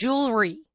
jewelry.